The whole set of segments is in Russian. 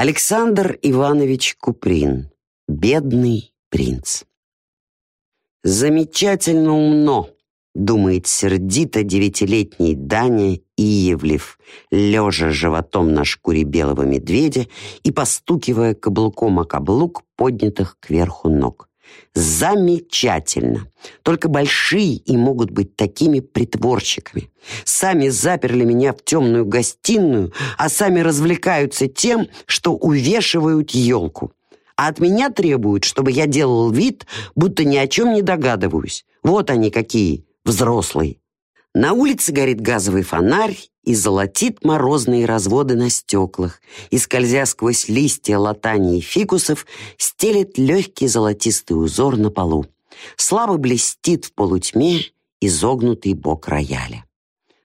Александр Иванович Куприн. Бедный принц. Замечательно умно, думает сердито девятилетний Даня Иевлев, лежа животом на шкуре белого медведя и постукивая каблуком о каблук поднятых кверху ног. Замечательно. Только большие и могут быть такими притворщиками. Сами заперли меня в темную гостиную, а сами развлекаются тем, что увешивают елку. А от меня требуют, чтобы я делал вид, будто ни о чем не догадываюсь. Вот они какие, взрослые. На улице горит газовый фонарь и золотит морозные разводы на стеклах, и, скользя сквозь листья латаний и фикусов, стелет легкий золотистый узор на полу. Слабо блестит в полутьме изогнутый бок рояля.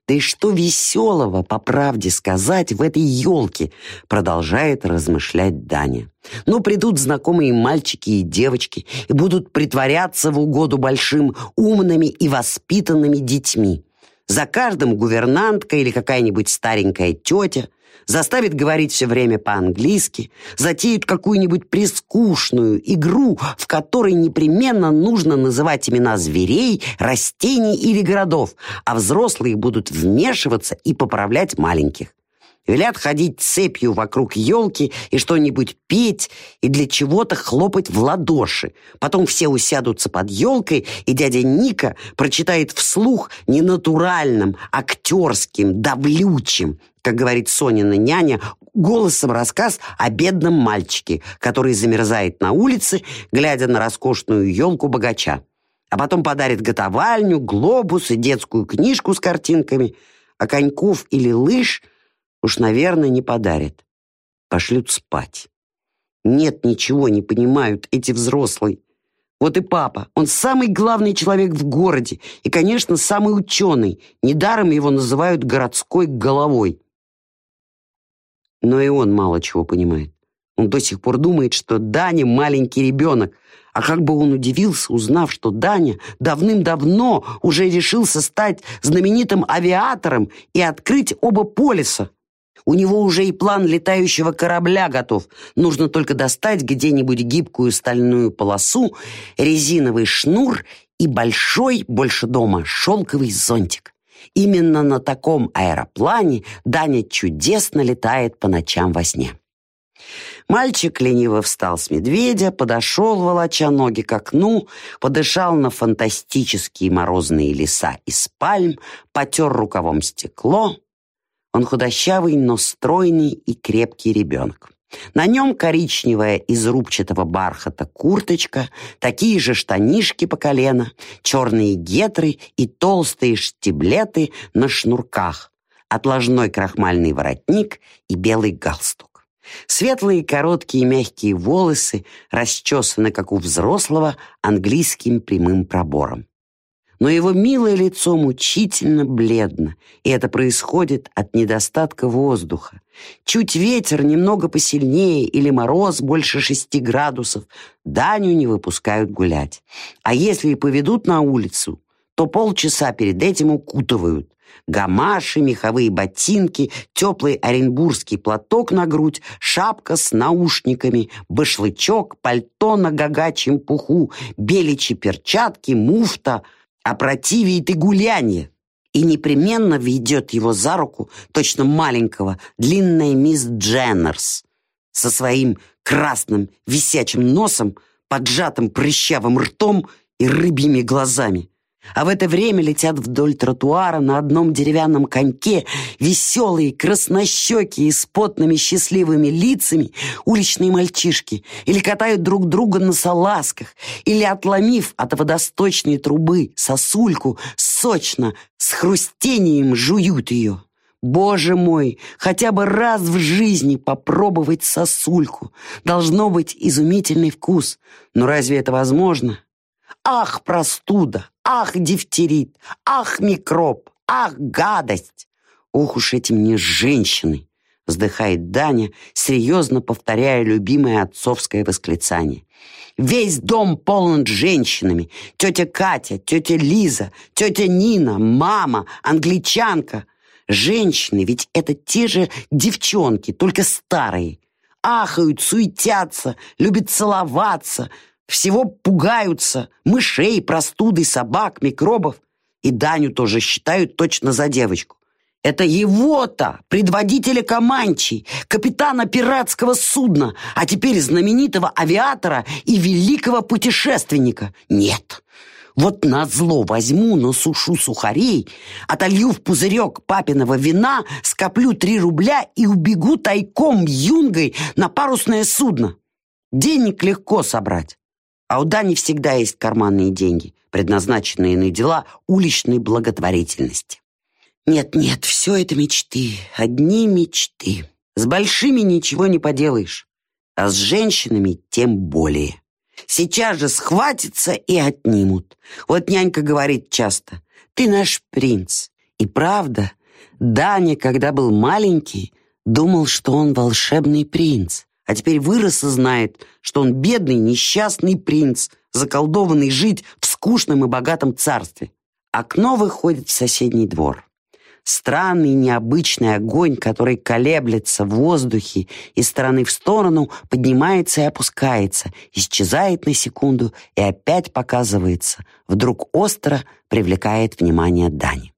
Да и что веселого, по правде сказать, в этой елке, продолжает размышлять Даня. Ну, придут знакомые мальчики и девочки и будут притворяться в угоду большим умными и воспитанными детьми. За каждым гувернантка или какая-нибудь старенькая тетя заставит говорить все время по-английски, затеют какую-нибудь прискучную игру, в которой непременно нужно называть имена зверей, растений или городов, а взрослые будут вмешиваться и поправлять маленьких. Велят ходить цепью вокруг елки и что-нибудь петь, и для чего-то хлопать в ладоши. Потом все усядутся под елкой, и дядя Ника прочитает вслух не натуральным, актерским, давлючим, как говорит Сонина няня, голосом рассказ о бедном мальчике, который замерзает на улице, глядя на роскошную елку богача. А потом подарит готовальню, глобус и детскую книжку с картинками, а коньков или лыж – Уж, наверное, не подарят. Пошлют спать. Нет, ничего не понимают эти взрослые. Вот и папа, он самый главный человек в городе и, конечно, самый ученый. Недаром его называют городской головой. Но и он мало чего понимает. Он до сих пор думает, что Даня маленький ребенок, а как бы он удивился, узнав, что Даня давным-давно уже решился стать знаменитым авиатором и открыть оба полюса. У него уже и план летающего корабля готов. Нужно только достать где-нибудь гибкую стальную полосу, резиновый шнур и большой, больше дома, шелковый зонтик. Именно на таком аэроплане Даня чудесно летает по ночам во сне. Мальчик лениво встал с медведя, подошел, волоча ноги к окну, подышал на фантастические морозные леса из пальм, потер рукавом стекло, он худощавый, но стройный и крепкий ребенок. На нем коричневая из рубчатого бархата курточка, такие же штанишки по колено, черные гетры и толстые штиблеты на шнурках, отложной крахмальный воротник и белый галстук. Светлые короткие мягкие волосы расчесаны, как у взрослого, английским прямым пробором но его милое лицо мучительно бледно, и это происходит от недостатка воздуха. Чуть ветер немного посильнее или мороз больше шести градусов, Даню не выпускают гулять. А если и поведут на улицу, то полчаса перед этим укутывают. Гамаши, меховые ботинки, теплый оренбургский платок на грудь, шапка с наушниками, башлычок, пальто на гагачьем пуху, беличьи перчатки, муфта — опротивит и гулянье, и непременно ведет его за руку, точно маленького, длинная мисс Дженнерс со своим красным висячим носом, поджатым прыщавым ртом и рыбьими глазами. А в это время летят вдоль тротуара на одном деревянном коньке веселые, краснощекие, с потными счастливыми лицами уличные мальчишки или катают друг друга на салазках, или, отломив от водосточной трубы сосульку, сочно, с хрустением жуют ее. Боже мой, хотя бы раз в жизни попробовать сосульку. Должно быть изумительный вкус. Но разве это возможно? Ах, простуда! Ах, дифтерит! Ах, микроб! Ах, гадость! Ох уж эти мне женщины! Вздыхает Даня, серьезно повторяя любимое отцовское восклицание. Весь дом полон женщинами. Тетя Катя, тетя Лиза, тетя Нина, мама, англичанка. Женщины, ведь это те же девчонки, только старые. ахают, суетятся, любят целоваться, всего пугаются, мышей, простуды, собак, микробов. И Даню тоже считают точно за девочку. Это его-то, предводителя Каманчи, капитана пиратского судна, а теперь знаменитого авиатора и великого путешественника. Нет, вот на зло возьму, насушу сухарей, отолью в пузырек папиного вина, скоплю три рубля и убегу тайком юнгой на парусное судно. Денег легко собрать. А у Дани всегда есть карманные деньги, предназначенные на дела уличной благотворительности. Нет-нет, все это мечты, одни мечты. С большими ничего не поделаешь, а с женщинами тем более. Сейчас же схватятся и отнимут. Вот нянька говорит часто, ты наш принц. И правда, Даня, когда был маленький, думал, что он волшебный принц. А теперь вырос и знает, что он бедный, несчастный принц, заколдованный жить в скучном и богатом царстве. Окно выходит в соседний двор. Странный необычный огонь, который колеблется в воздухе из стороны в сторону, поднимается и опускается, исчезает на секунду и опять показывается. Вдруг остро привлекает внимание Дани.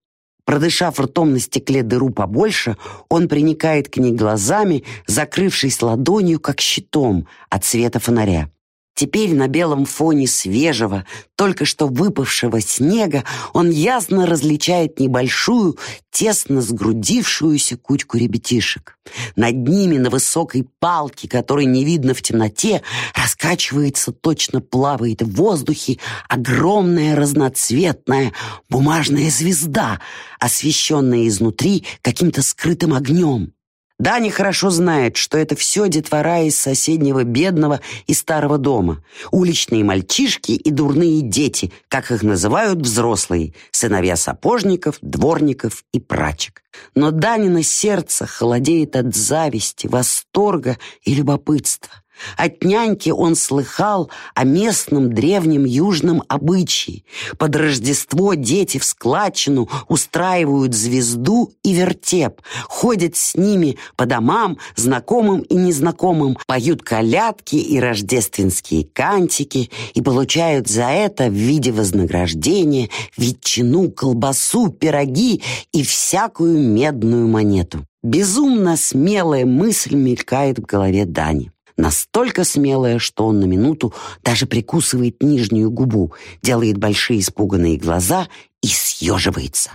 Продышав ртом на стекле дыру побольше, он приникает к ней глазами, закрывшись ладонью, как щитом от света фонаря. Теперь на белом фоне свежего, только что выпавшего снега он ясно различает небольшую, тесно сгрудившуюся кучку ребятишек. Над ними на высокой палке, которой не видно в темноте, раскачивается, точно плавает в воздухе огромная разноцветная бумажная звезда, освещенная изнутри каким-то скрытым огнем. Даня хорошо знает, что это все детвора из соседнего бедного и старого дома. Уличные мальчишки и дурные дети, как их называют взрослые, сыновья сапожников, дворников и прачек. Но Данина сердце холодеет от зависти, восторга и любопытства. От няньки он слыхал о местном древнем южном обычае. Под Рождество дети в складчину устраивают звезду и вертеп, ходят с ними по домам, знакомым и незнакомым, поют колядки и рождественские кантики и получают за это в виде вознаграждения ветчину, колбасу, пироги и всякую медную монету. Безумно смелая мысль мелькает в голове Дани настолько смелая, что он на минуту даже прикусывает нижнюю губу, делает большие испуганные глаза и съеживается.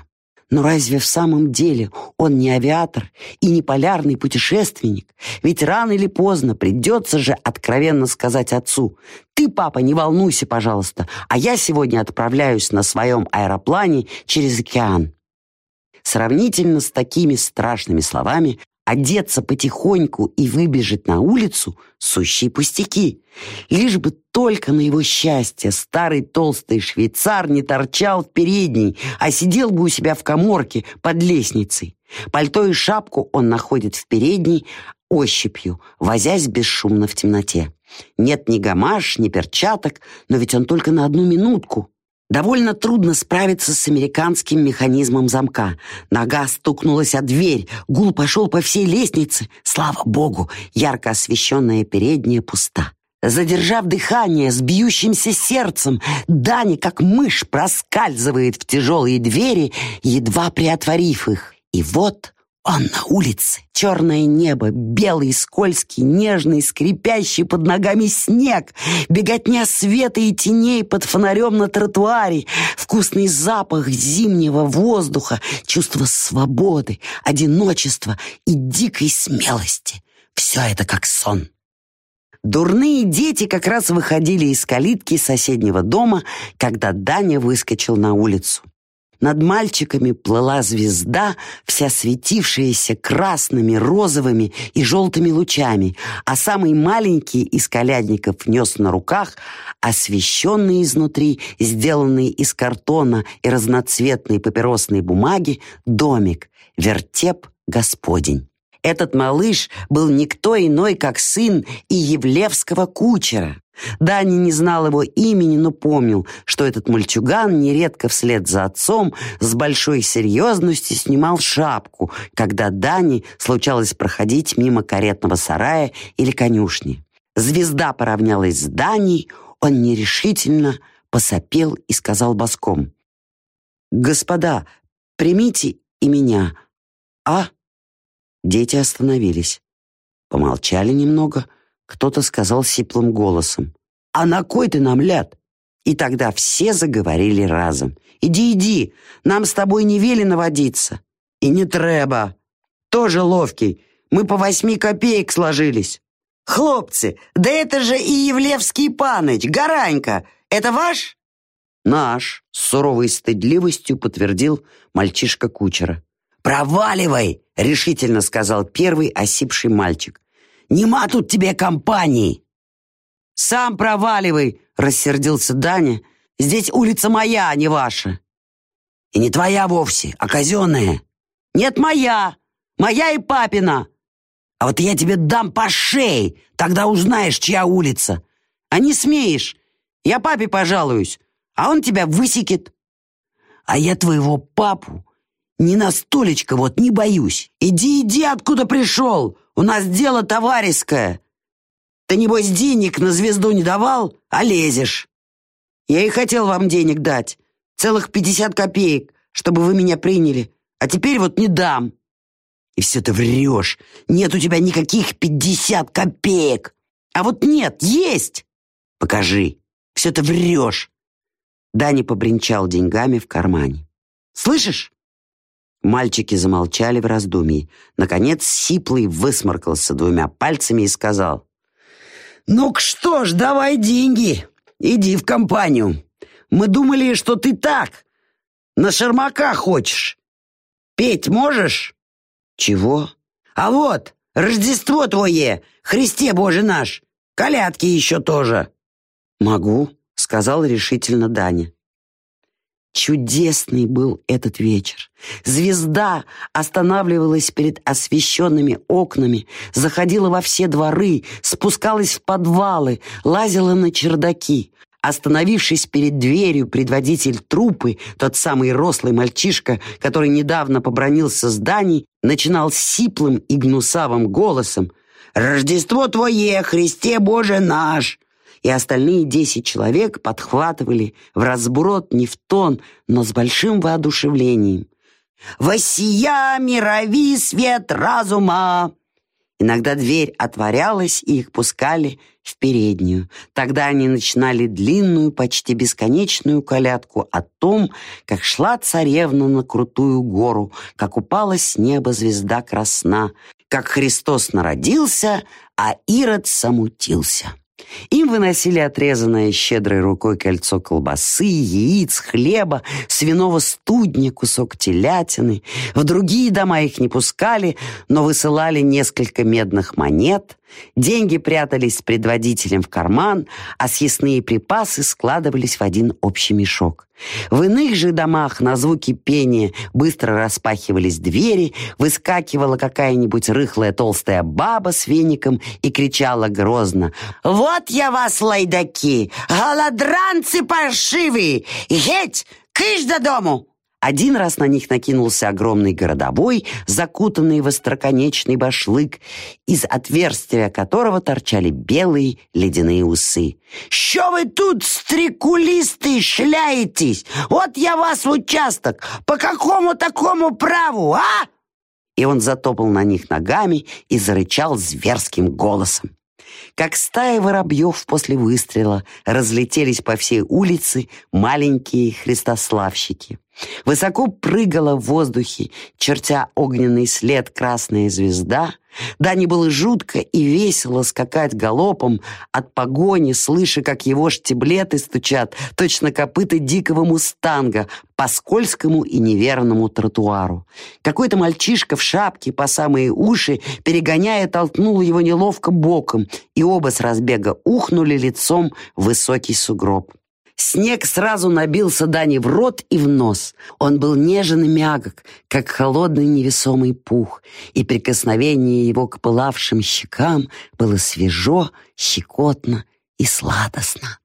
Но разве в самом деле он не авиатор и не полярный путешественник? Ведь рано или поздно придется же откровенно сказать отцу, «Ты, папа, не волнуйся, пожалуйста, а я сегодня отправляюсь на своем аэроплане через океан». Сравнительно с такими страшными словами одеться потихоньку и выбежать на улицу — сущие пустяки. Лишь бы только на его счастье старый толстый швейцар не торчал в передней, а сидел бы у себя в коморке под лестницей. Пальто и шапку он находит в передней ощупью, возясь бесшумно в темноте. Нет ни гамаш, ни перчаток, но ведь он только на одну минутку. Довольно трудно справиться с американским механизмом замка. Нога стукнулась о дверь, гул пошел по всей лестнице. Слава богу, ярко освещенная передняя пуста. Задержав дыхание с бьющимся сердцем, Дани, как мышь, проскальзывает в тяжелые двери, едва приотворив их. И вот он на улице. Черное небо, белый, скользкий, нежный, скрипящий под ногами снег, беготня света и теней под фонарем на тротуаре, вкусный запах зимнего воздуха, чувство свободы, одиночества и дикой смелости. Все это как сон. Дурные дети как раз выходили из калитки соседнего дома, когда Даня выскочил на улицу. Над мальчиками плыла звезда, вся светившаяся красными, розовыми и желтыми лучами, а самый маленький из колядников нес на руках освещенный изнутри, сделанный из картона и разноцветной папиросной бумаги, домик, вертеп Господень. Этот малыш был никто иной, как сын Иевлевского кучера. Дани не знал его имени, но помнил, что этот мальчуган нередко вслед за отцом с большой серьезностью снимал шапку, когда Дани случалось проходить мимо каретного сарая или конюшни. Звезда поравнялась с Даней, он нерешительно посопел и сказал боском. «Господа, примите и меня, а?» Дети остановились. Помолчали немного — кто-то сказал сиплым голосом. «А на кой ты нам ляд?» И тогда все заговорили разом. «Иди, иди, нам с тобой не велено водиться». «И не треба. Тоже ловкий. Мы по восьми копеек сложились». «Хлопцы, да это же и Евлевский паныч, Гаранька. Это ваш?» «Наш», — с суровой стыдливостью подтвердил мальчишка кучера. «Проваливай!» — решительно сказал первый осипший мальчик. Нема тут тебе компании!» «Сам проваливай!» — рассердился Даня. «Здесь улица моя, а не ваша». «И не твоя вовсе, а казенная». «Нет, моя! Моя и папина!» «А вот я тебе дам по шее, тогда узнаешь, чья улица». «А не смеешь! Я папе пожалуюсь, а он тебя высекет». «А я твоего папу ни на столечко вот не боюсь. Иди, иди, откуда пришел. У нас дело товарищеское. Ты, небось, денег на звезду не давал, а лезешь. Я и хотел вам денег дать. Целых пятьдесят копеек, чтобы вы меня приняли. А теперь вот не дам. И все ты врешь. Нет у тебя никаких пятьдесят копеек. А вот нет, есть. Покажи. Все ты врешь. Дани побренчал деньгами в кармане. Слышишь? Мальчики замолчали в раздумье. Наконец Сиплый высморкался двумя пальцами и сказал. «Ну-ка что ж, давай деньги. Иди в компанию. Мы думали, что ты так, на шармака хочешь. Петь можешь?» «Чего?» «А вот, Рождество твое, Христе Боже наш, колядки еще тоже». «Могу», — сказал решительно Даня. Чудесный был этот вечер. Звезда останавливалась перед освещенными окнами, заходила во все дворы, спускалась в подвалы, лазила на чердаки. Остановившись перед дверью, предводитель трупы, тот самый рослый мальчишка, который недавно побронился с Даней, начинал сиплым и гнусавым голосом «Рождество Твое, Христе Боже наш!» И остальные десять человек подхватывали в разброд не в тон, но с большим воодушевлением. «Воссия мирови свет разума!» Иногда дверь отворялась, и их пускали в переднюю. Тогда они начинали длинную, почти бесконечную колядку о том, как шла царевна на крутую гору, как упала с неба звезда красна, как Христос народился, а Ирод замутился. Им выносили отрезанное щедрой рукой кольцо колбасы, яиц, хлеба, свиного студня, кусок телятины. В другие дома их не пускали, но высылали несколько медных монет. Деньги прятались предводителем в карман, а съестные припасы складывались в один общий мешок. В иных же домах на звуки пения быстро распахивались двери, выскакивала какая-нибудь рыхлая толстая баба с веником и кричала грозно «Вот я вас, лайдаки, голодранцы паршивые! Геть, кыш до дому!» Один раз на них накинулся огромный городовой, закутанный в остроконечный башлык, из отверстия которого торчали белые ледяные усы. «Що вы тут, стрекулисты, шляетесь? Вот я вас в участок! По какому такому праву, а?» И он затопал на них ногами и зарычал зверским голосом. Как стая воробьев после выстрела разлетелись по всей улице маленькие христославщики. Высоко прыгала в воздухе, чертя огненный след красная звезда. Да не было жутко и весело скакать галопом от погони, слыша, как его штиблеты стучат, точно копыта дикого мустанга по скользкому и неверному тротуару. Какой-то мальчишка в шапке по самые уши, перегоняя, толкнул его неловко боком, и оба с разбега ухнули лицом в высокий сугроб. Снег сразу набился Дани в рот и в нос. Он был нежен и мягок, как холодный невесомый пух, и прикосновение его к пылавшим щекам было свежо, щекотно и сладостно.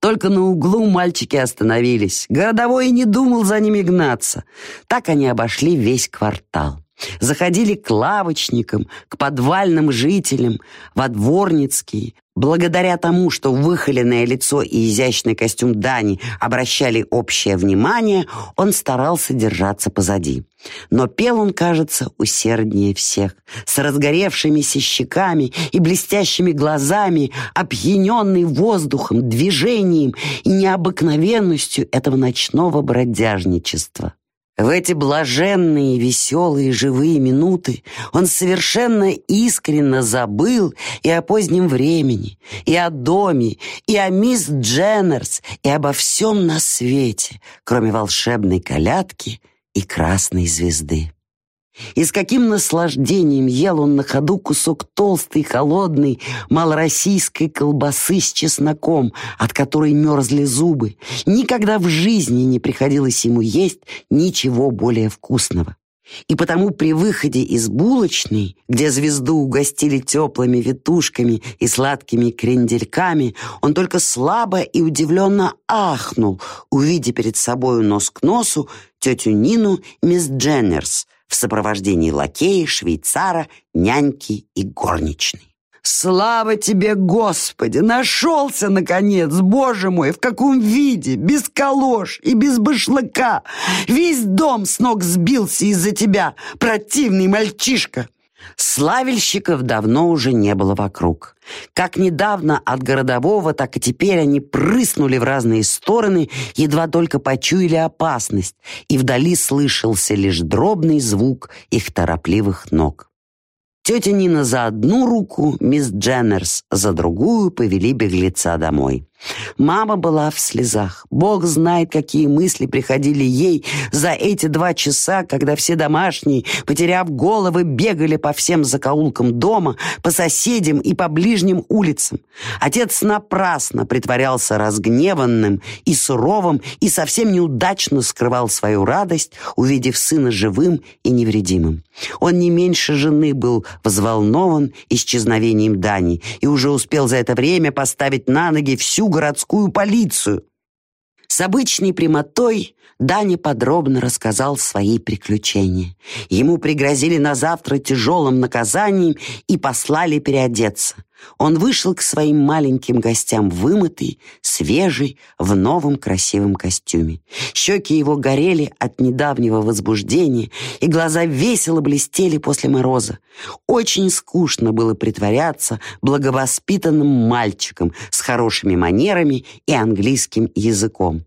Только на углу мальчики остановились. Городовой не думал за ними гнаться. Так они обошли весь квартал. Заходили к лавочникам, к подвальным жителям, во дворницкие. Благодаря тому, что выхоленное лицо и изящный костюм Дани обращали общее внимание, он старался держаться позади. Но пел он, кажется, усерднее всех, с разгоревшимися щеками и блестящими глазами, опьяненный воздухом, движением и необыкновенностью этого ночного бродяжничества. В эти блаженные, веселые, живые минуты он совершенно искренно забыл и о позднем времени, и о доме, и о мисс Дженнерс, и обо всем на свете, кроме волшебной колядки и красной звезды. И с каким наслаждением ел он на ходу кусок толстой, холодной, малороссийской колбасы с чесноком, от которой мерзли зубы. Никогда в жизни не приходилось ему есть ничего более вкусного. И потому при выходе из булочной, где звезду угостили теплыми ветушками и сладкими крендельками, он только слабо и удивленно ахнул, увидя перед собою нос к носу тетю Нину мисс Дженнерс, в сопровождении лакея, швейцара, няньки и горничной. «Слава тебе, Господи! Нашелся, наконец! Боже мой, в каком виде! Без колош и без башлыка! Весь дом с ног сбился из-за тебя, противный мальчишка!» Славельщиков давно уже не было вокруг. Как недавно от городового, так и теперь они прыснули в разные стороны, едва только почуяли опасность, и вдали слышался лишь дробный звук их торопливых ног. Тетя Нина за одну руку, мисс Дженнерс за другую повели беглеца домой. Мама была в слезах. Бог знает, какие мысли приходили ей за эти два часа, когда все домашние, потеряв головы, бегали по всем закоулкам дома, по соседям и по ближним улицам. Отец напрасно притворялся разгневанным и суровым и совсем неудачно скрывал свою радость, увидев сына живым и невредимым. Он не меньше жены был взволнован исчезновением Дани и уже успел за это время поставить на ноги всю городскую полицию. С обычной прямотой Даня подробно рассказал свои приключения. Ему пригрозили на завтра тяжелым наказанием и послали переодеться. Он вышел к своим маленьким гостям вымытый, свежий, в новом красивом костюме. Щеки его горели от недавнего возбуждения, и глаза весело блестели после мороза. Очень скучно было притворяться благовоспитанным мальчиком с хорошими манерами и английским языком.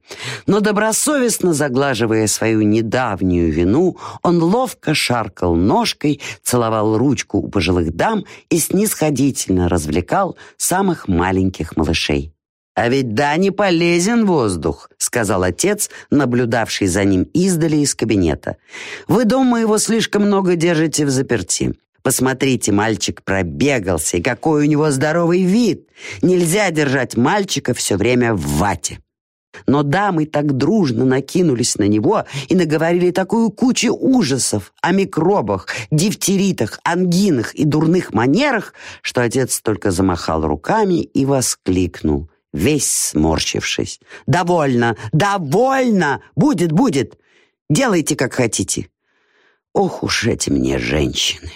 Но добросовестно заглаживая свою недавнюю вину, он ловко шаркал ножкой, целовал ручку у пожилых дам и снисходительно развлекал самых маленьких малышей. «А ведь да, не полезен воздух», — сказал отец, наблюдавший за ним издали из кабинета. «Вы дома его слишком много держите в заперти. Посмотрите, мальчик пробегался, и какой у него здоровый вид. Нельзя держать мальчика все время в вате». Но дамы так дружно накинулись на него и наговорили такую кучу ужасов о микробах, дифтеритах, ангинах и дурных манерах, что отец только замахал руками и воскликнул, весь сморщившись. «Довольно! Довольно! Будет, будет! Делайте, как хотите!» Ох уж эти мне женщины!